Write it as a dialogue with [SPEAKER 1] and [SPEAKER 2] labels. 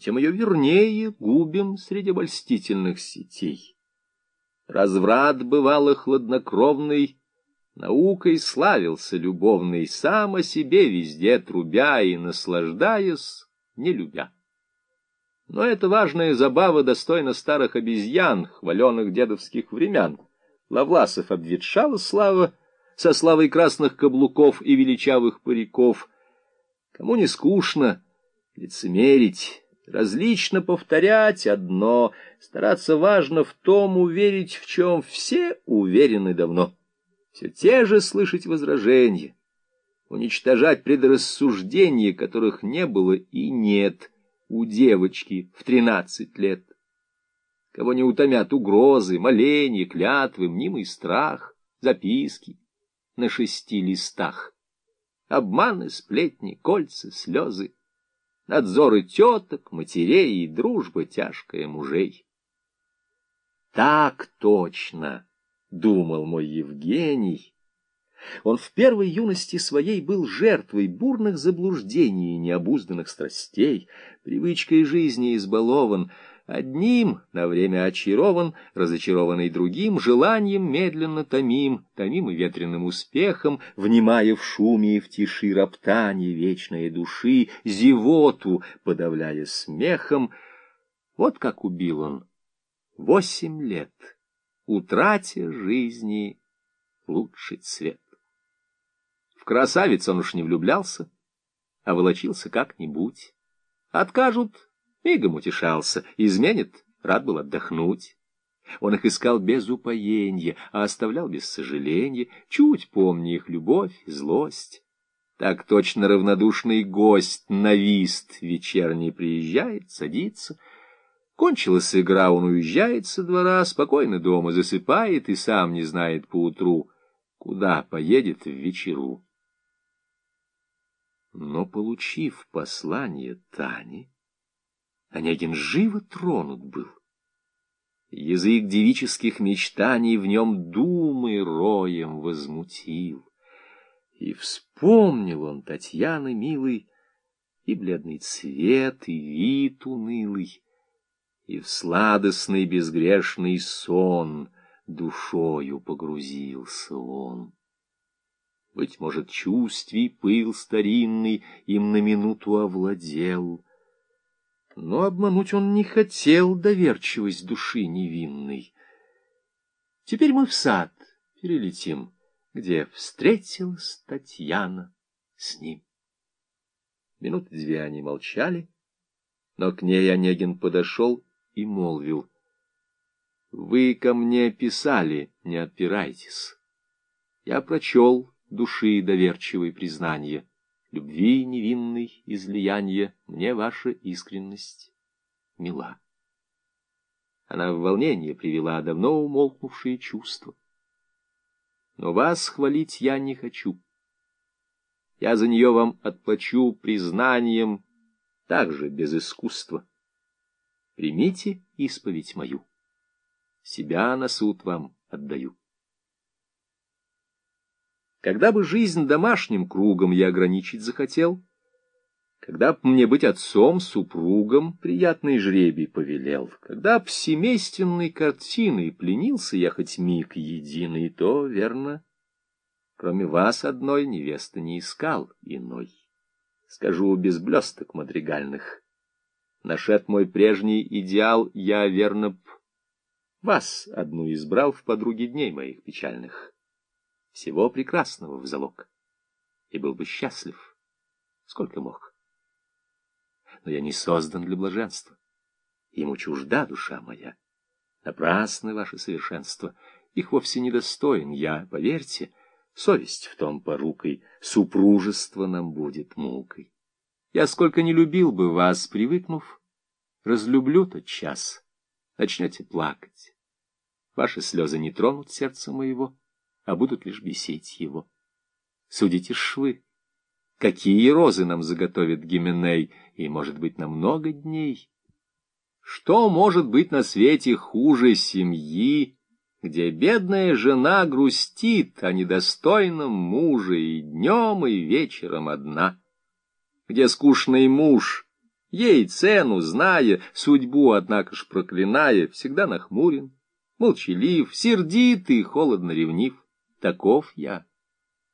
[SPEAKER 1] тем ее вернее губим среди обольстительных сетей. Разврат бывало хладнокровный, наукой славился любовный, сам о себе везде трубя и наслаждаясь, не любя. Но эта важная забава достойна старых обезьян, хваленных дедовских времен. Лавласов обветшала слава, со славой красных каблуков и величавых париков. Кому не скучно лицемерить, различно повторять одно, стараться важно в том уверить, в чем все уверены давно. Все те же слышать возражения, уничтожать предрассуждения, которых не было и нет у девочки в тринадцать лет. Кого не утомят угрозы, моления, клятвы, мнимый страх, записки на шести листах. Обманы, сплетни, кольца, слезы, надзоры теток, матерей и дружба тяжкая мужей. Так точно, — думал мой Евгений. Он в первой юности своей был жертвой бурных заблуждений и необузданных страстей, привычкой жизни избалован, Одним на время очарован, разочарованный другим, желанием медленно томим, томим и ветреным успехом, внимая в шуме и в тиши роптание вечной души, зевоту, подавляя смехом. Вот как убил он восемь лет, утратя жизни лучший цвет. В красавиц он уж не влюблялся, а волочился как-нибудь. Откажут Мигом утешался, изменит, рад был отдохнуть. Он их искал без упоения, а оставлял без сожаления, чуть помня их любовь и злость. Так точно равнодушный гость на вист вечерний приезжает, садится. Кончилась игра, он уезжает со двора, спокойно дома засыпает и сам не знает поутру, куда поедет в вечеру. Но, получив послание Тани, Онегин живо тронут был. Язык девических мечтаний в нем думы роем возмутил. И вспомнил он Татьяны милый, и бледный цвет, и вид унылый, и в сладостный безгрешный сон душою погрузился он. Быть может, чувствий пыл старинный им на минуту овладел — но обмануть он не хотел доверчивость души невинной. Теперь мы в сад перелетим, где встретилась Татьяна с ним. Минуты две они молчали, но к ней Онегин подошел и молвил. — Вы ко мне писали, не отпирайтесь. Я прочел души доверчивые признания любви невинной излияние, мне ваша искренность мила. Она в волнение привела давно умолкнувшие чувства. Но вас хвалить я не хочу. Я за нее вам отплачу признанием, также без искусства. Примите исповедь мою. Себя на суд вам отдаю. Когда бы жизнь домашним кругом я ограничить захотел, когда б мне быть отцом, супругом, приятный жребий повелел, когда б семейственной картиной пленился я хоть миг единый, то, верно, кроме вас одной невесты не искал иной. Скажу без блесток мадригальных. Нашед мой прежний идеал, я, верно б, вас одну избрал в подруги дней моих печальных всего прекрасного в залог, и был бы счастлив, сколько мог. Но я не создан для блаженства, ему чужда душа моя. Напрасны ваши совершенства, их вовсе не достоин я, поверьте, совесть в том порукой, супружество нам будет мукой. Я сколько не любил бы вас, привыкнув, разлюблю тот час, начнете плакать. Ваши слезы не тронут сердца моего, а будут лишь бесить его. Судите швы. Какие розы нам заготовит Гименей, и, может быть, на много дней? Что может быть на свете хуже семьи, где бедная жена грустит о недостойном муже и днем, и вечером одна? Где скучный муж ей цену зная, судьбу, однако ж проклиная, всегда нахмурен, молчалив, сердит и холодно ревнив. Таков я.